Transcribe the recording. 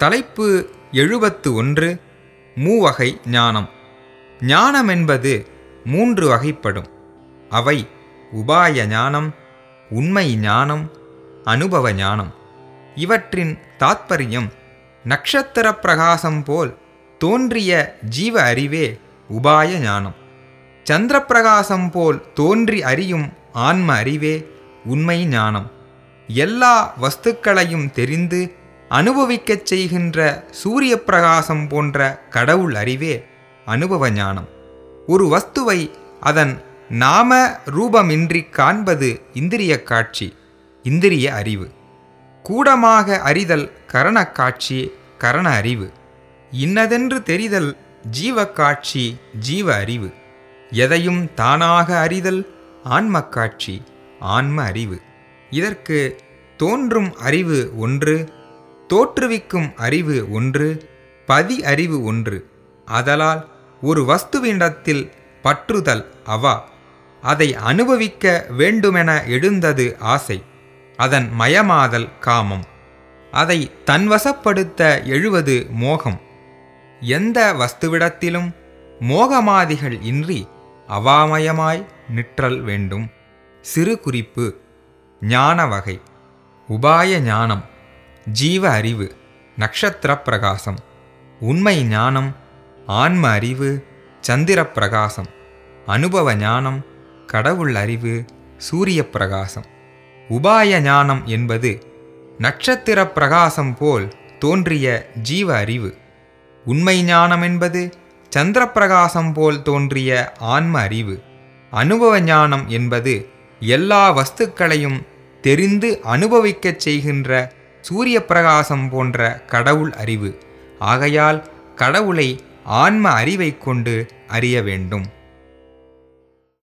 தலைப்பு எழுபத்து ஒன்று மூவகை ஞானம். ஞானம் என்பது மூன்று வகைப்படும். அவை உபாய ஞானம் உண்மை ஞானம் அனுபவ ஞானம். இவற்றின் தாத்பரியம் நட்சத்திர பிரகாசம் போல் தோன்றிய ஜீவ அறிவே உபாய ஞானம். சந்திரப்பிரகாசம் போல் தோன்றி அறியும் ஆன்ம அறிவே உண்மை ஞானம். எல்லா வஸ்துக்களையும் தெரிந்து அனுபவிக்கச் செய்கின்ற சூரிய பிரகாசம் போன்ற கடவுள் அறிவே அனுபவ ஞானம். ஒரு வஸ்துவை அதன் நாம ரூபமின்றி காண்பது இந்திரிய காட்சி இந்திரிய அறிவு. கூடமாக அறிதல் கரணக்காட்சி கரண அறிவு. இன்னதென்று தெரிதல் ஜீவ காட்சி ஜீவ அறிவு. எதையும் தானாக அறிதல் ஆன்ம காட்சி ஆன்ம அறிவு. இதற்கு தோன்றும் அறிவு ஒன்று தோற்றுவிக்கும் அறிவு ஒன்று பதி அறிவு ஒன்று. அதலால் ஒரு வஸ்துவினிடத்தில் பற்றுதல் அவா. அதை அனுபவிக்க வேண்டுமென எழுந்தது ஆசை. அதன் மயமாதல் காமம். அதை தன்வசப்படுத்த எழுவது மோகம். எந்த வஸ்துவிடத்திலும் மோகமாதிகள் இன்றி அவாமயமாய் நிற்றல் வேண்டும். சிறு குறிப்பு ஞான வகை உபாய ஞானம். ஜீவ அறிவு நக்ஷத்திர பிரகாசம். உண்மை ஞானம் ஆன்ம அறிவு சந்திர பிரகாசம். அனுபவ ஞானம் கடவுள் அறிவு சூரிய பிரகாசம். உபாய ஞானம் என்பது நட்சத்திர பிரகாசம் போல் தோன்றிய ஜீவ அறிவு. உண்மை ஞானம் என்பது சந்திர பிரகாசம் போல் தோன்றிய ஆன்ம அறிவு. அனுபவ ஞானம் என்பது எல்லா வஸ்துக்களையும் தெரிந்து அனுபவிக்கச் செய்கின்ற சூரிய பிரகாசம் போன்ற கடவுள் அறிவு. ஆகையால் கடவுளை ஆன்ம அறிவைக் கொண்டு அறிய வேண்டும்.